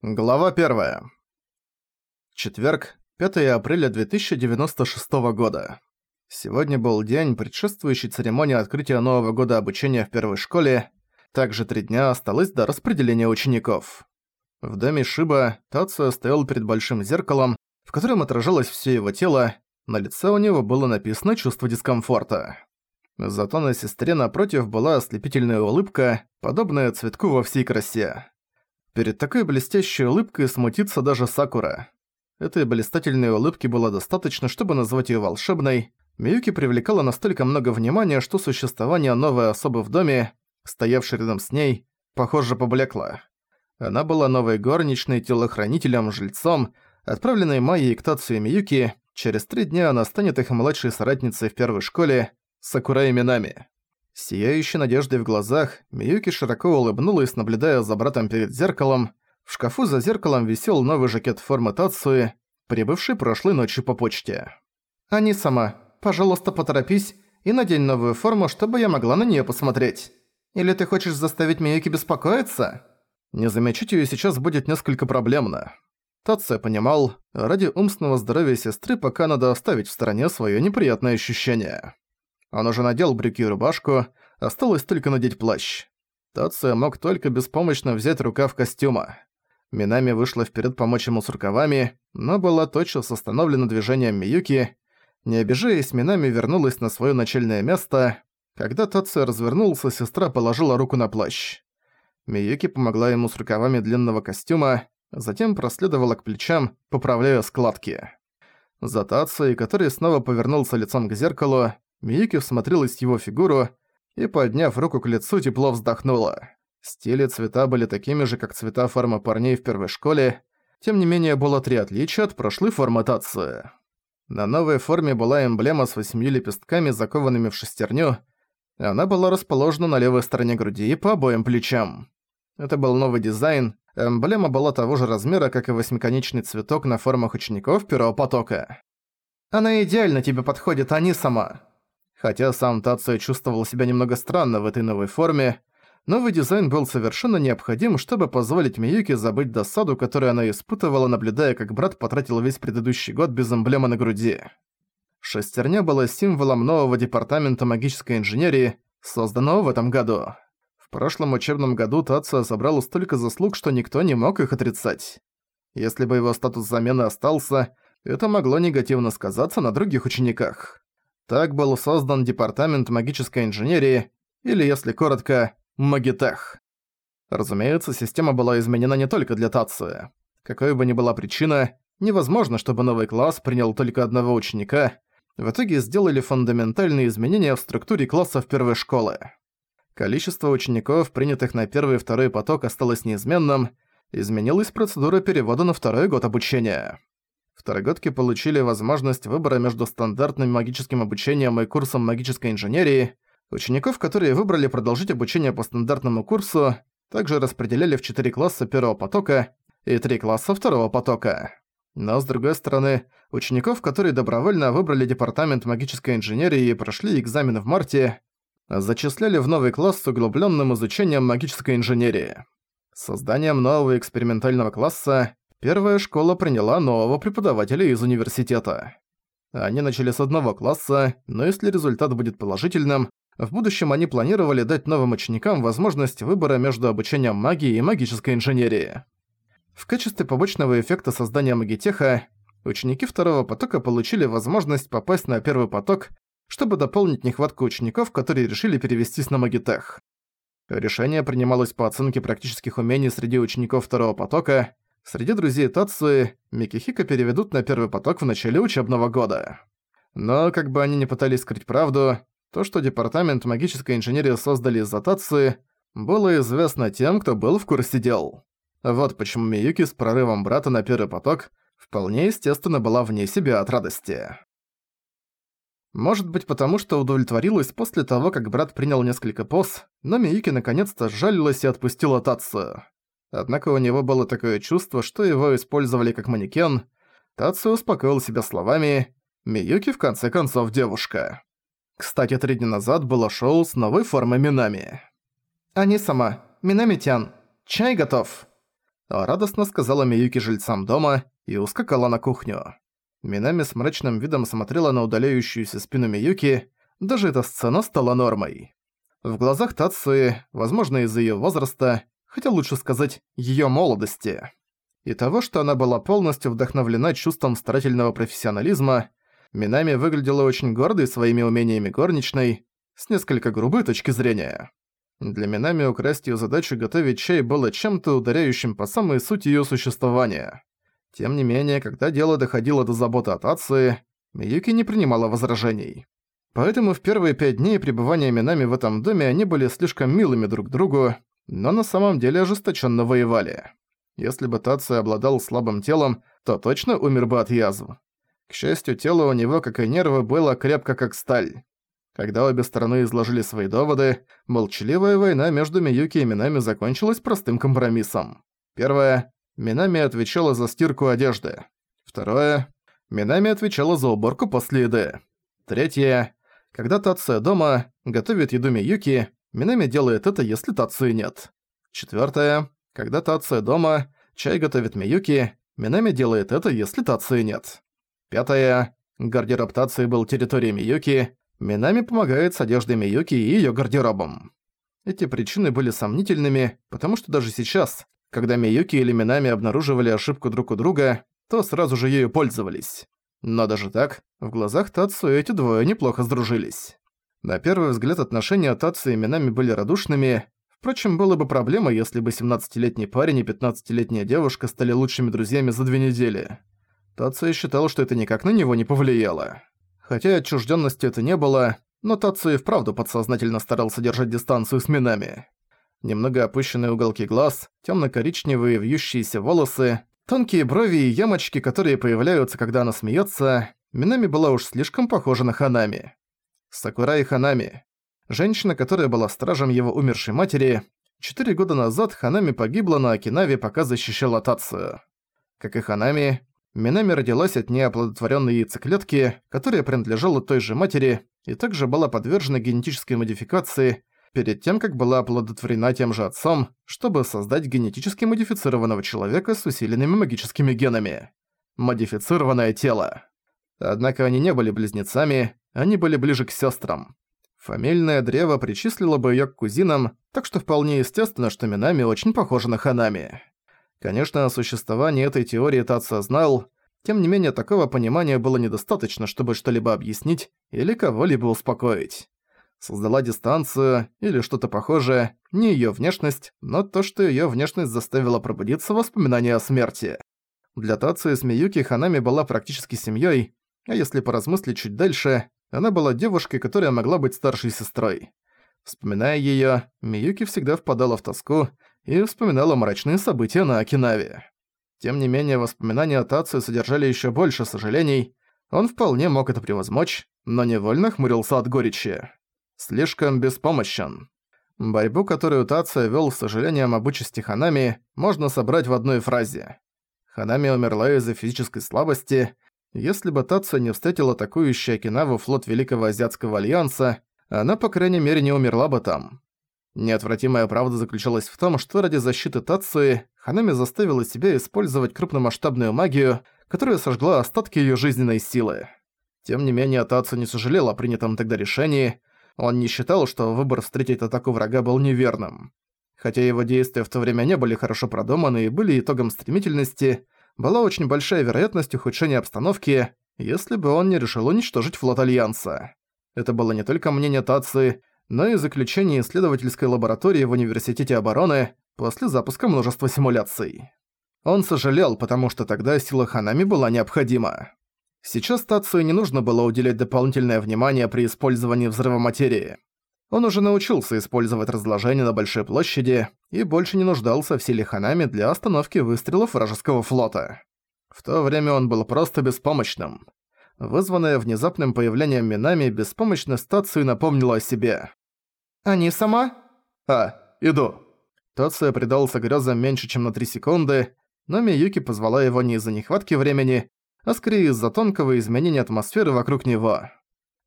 Глава 1. Четверг, 5 апреля 2096 года. Сегодня был день, предшествующий церемонии открытия нового года обучения в первой школе. Также три дня осталось до распределения учеников. В доме Шиба Тацио стоял перед большим зеркалом, в котором отражалось все его тело, на лице у него было написано чувство дискомфорта. Зато на сестре напротив была ослепительная улыбка, подобная цветку во всей красе. Перед такой блестящей улыбкой смутится даже Сакура. Этой блистательной улыбки было достаточно, чтобы назвать её волшебной. Миюки привлекала настолько много внимания, что существование новой особы в доме, стоявшей рядом с ней, похоже, поблекло. Она была новой горничной, телохранителем, жильцом, отправленной Майей к Тацию Миюки. Через три дня она станет их младшей соратницей в первой школе, Сакура именами. Сияющей надеждой в глазах, Миюки широко улыбнулась, наблюдая за братом перед зеркалом. В шкафу за зеркалом висел новый жакет формы Тацуи, прибывший прошлой ночью по почте. «Ани сама, пожалуйста, поторопись и надень новую форму, чтобы я могла на неё посмотреть. Или ты хочешь заставить Миюки беспокоиться?» Не замечать её сейчас будет несколько проблемно. Тация понимал, ради умственного здоровья сестры пока надо оставить в стороне своё неприятное ощущение. Он уже надел брюки и рубашку, осталось только надеть плащ. Тация мог только беспомощно взять рукав костюма. Минами вышла вперед помочь ему с рукавами, но была тотчас остановлена движением Миюки. Не обижаясь, Минами вернулась на свое начальное место. Когда Тация развернулся, сестра положила руку на плащ. Миюки помогла ему с рукавами длинного костюма, затем проследовала к плечам, поправляя складки. За Тацией, который снова повернулся лицом к зеркалу, Миюки всмотрелась в его фигуру и, подняв руку к лицу, тепло вздохнула. Стили цвета были такими же, как цвета формы парней в первой школе, тем не менее было три отличия от прошлой форматации. На новой форме была эмблема с восьмью лепестками, закованными в шестерню. Она была расположена на левой стороне груди и по обоим плечам. Это был новый дизайн, эмблема была того же размера, как и восьмиконечный цветок на формах учеников первого потока. «Она идеально тебе подходит, а не сама», Хотя сам Тацио чувствовал себя немного странно в этой новой форме, новый дизайн был совершенно необходим, чтобы позволить Миюке забыть досаду, которую она испытывала, наблюдая, как брат потратил весь предыдущий год без эмблемы на груди. Шестерня была символом нового департамента магической инженерии, созданного в этом году. В прошлом учебном году Тацио собрал столько заслуг, что никто не мог их отрицать. Если бы его статус замены остался, это могло негативно сказаться на других учениках. Так был создан Департамент магической инженерии, или, если коротко, Магитех. Разумеется, система была изменена не только для Тации. Какой бы ни была причина, невозможно, чтобы новый класс принял только одного ученика. В итоге сделали фундаментальные изменения в структуре классов первой школы. Количество учеников, принятых на первый и второй поток, осталось неизменным, изменилась процедура перевода на второй год обучения. Второгодки получили возможность выбора между стандартным магическим обучением и курсом магической инженерии. Учеников, которые выбрали продолжить обучение по стандартному курсу, также распределяли в 4 класса первого потока и 3 класса второго потока. Но, с другой стороны, учеников, которые добровольно выбрали департамент магической инженерии и прошли экзамен в марте, зачисляли в новый класс с углублённым изучением магической инженерии. Созданием нового экспериментального класса первая школа приняла нового преподавателя из университета. Они начали с одного класса, но если результат будет положительным, в будущем они планировали дать новым ученикам возможность выбора между обучением магии и магической инженерии. В качестве побочного эффекта создания магитеха, ученики второго потока получили возможность попасть на первый поток, чтобы дополнить нехватку учеников, которые решили перевестись на магитех. Решение принималось по оценке практических умений среди учеников второго потока, Среди друзей Тацуи Микихика переведут на первый поток в начале учебного года. Но как бы они ни пытались скрыть правду, то, что Департамент магической инженерии создали из-за Тацуи, было известно тем, кто был в курсе дел. Вот почему Миюки с прорывом брата на первый поток вполне естественно была вне себя от радости. Может быть потому, что удовлетворилась после того, как брат принял несколько поз, но Миюки наконец-то сжалилась и отпустила Тацию. Однако у него было такое чувство, что его использовали как манекен. Тацу успокоил себя словами «Миюки в конце концов девушка». Кстати, три дня назад было шоу с новой формой Минами. «Они сама. Минами-тян. Чай готов». радостно сказала Миюки жильцам дома и ускакала на кухню. Минами с мрачным видом смотрела на удаляющуюся спину Миюки, даже эта сцена стала нормой. В глазах Тацуи, возможно из-за её возраста, хотя лучше сказать, её молодости, и того, что она была полностью вдохновлена чувством старательного профессионализма, Минами выглядела очень гордой своими умениями горничной, с несколько грубой точки зрения. Для Минами украсть её задачу готовить чай было чем-то ударяющим по самой сути её существования. Тем не менее, когда дело доходило до заботы о Тации, Миюки не принимала возражений. Поэтому в первые пять дней пребывания Минами в этом доме они были слишком милыми друг другу, но на самом деле ожесточенно воевали. Если бы Тация обладал слабым телом, то точно умер бы от язв. К счастью, тело у него, как и нервы, было крепко как сталь. Когда обе стороны изложили свои доводы, молчаливая война между Миюки и Минами закончилась простым компромиссом. Первое. Минами отвечала за стирку одежды. Второе. Минами отвечала за уборку после еды. Третье. Когда Тация дома, готовит еду Миюки, Минами делает это, если Тации нет. Четвёртое. Когда Тация дома, чай готовит Миюки, Минами делает это, если Тации нет. Пятое. Гардероб Тации был территорией Миюки, Минами помогает с одеждой Миюки и её гардеробом. Эти причины были сомнительными, потому что даже сейчас, когда Миюки или Минами обнаруживали ошибку друг у друга, то сразу же ею пользовались. Но даже так, в глазах Тацу эти двое неплохо сдружились. На первый взгляд отношения Тацу и Минами были радушными, впрочем, было бы проблема, если бы 17-летний парень и 15-летняя девушка стали лучшими друзьями за две недели. Тацу считал, что это никак на него не повлияло. Хотя отчужденности это не было, но Тацу и вправду подсознательно старался держать дистанцию с Минами. Немного опущенные уголки глаз, темно-коричневые вьющиеся волосы, Тонкие брови и ямочки, которые появляются, когда она смеется, Минами была уж слишком похожа на Ханами. Сакурай Ханами. Женщина, которая была стражем его умершей матери. Четыре года назад Ханами погибла на Окинаве, пока защищала Тацию. Как и Ханами, Минами родилась от неоплодотворенной яйцеклетки, которая принадлежала той же матери и также была подвержена генетической модификации, перед тем, как была оплодотворена тем же отцом, чтобы создать генетически модифицированного человека с усиленными магическими генами. Модифицированное тело. Однако они не были близнецами, они были ближе к сестрам. Фамильное древо причислило бы ее к кузинам, так что вполне естественно, что Минами очень похожа на Ханами. Конечно, о существовании этой теории Татсо знал, тем не менее такого понимания было недостаточно, чтобы что-либо объяснить или кого-либо успокоить создала дистанцию или что-то похожее, не её внешность, но то, что её внешность заставила пробудиться воспоминания о смерти. Для Тацию с Миюки Ханами была практически семьёй, а если поразмыслить чуть дальше, она была девушкой, которая могла быть старшей сестрой. Вспоминая её, Миюки всегда впадала в тоску и вспоминала мрачные события на Окинаве. Тем не менее, воспоминания о Тацию содержали ещё больше сожалений, он вполне мог это превозмочь, но невольно хмурился от горечи слишком беспомощен. Борьбу, которую Тация вел с сожалением об участи Ханами, можно собрать в одной фразе. Ханами умерла из-за физической слабости. Если бы Тация не встретила атакующий Окинаву флот Великого Азиатского Альянса, она, по крайней мере, не умерла бы там. Неотвратимая правда заключалась в том, что ради защиты Тации Ханами заставила себя использовать крупномасштабную магию, которая сожгла остатки её жизненной силы. Тем не менее, Тацию не сожалела о принятом тогда решении, он не считал, что выбор встретить атаку врага был неверным. Хотя его действия в то время не были хорошо продуманы и были итогом стремительности, была очень большая вероятность ухудшения обстановки, если бы он не решил уничтожить флот Альянса. Это было не только мнение Тации, но и заключение исследовательской лаборатории в Университете обороны после запуска множества симуляций. Он сожалел, потому что тогда сила Ханами была необходима. Сейчас Тацию не нужно было уделять дополнительное внимание при использовании взрыва материи. Он уже научился использовать разложение на большой площади и больше не нуждался в силе Ханами для остановки выстрелов вражеского флота. В то время он был просто беспомощным. Вызванная внезапным появлением Минами, беспомощность Тацию напомнила о себе. «Они сама?» «А, иду». Тация предался грёзам меньше, чем на 3 секунды, но Миюки позвала его не из-за нехватки времени, а скорее из-за тонкого изменения атмосферы вокруг него.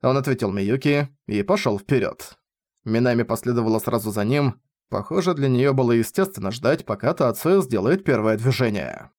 Он ответил Миюки и пошёл вперёд. Минами последовала сразу за ним. Похоже, для неё было естественно ждать, пока Тацуя сделает первое движение.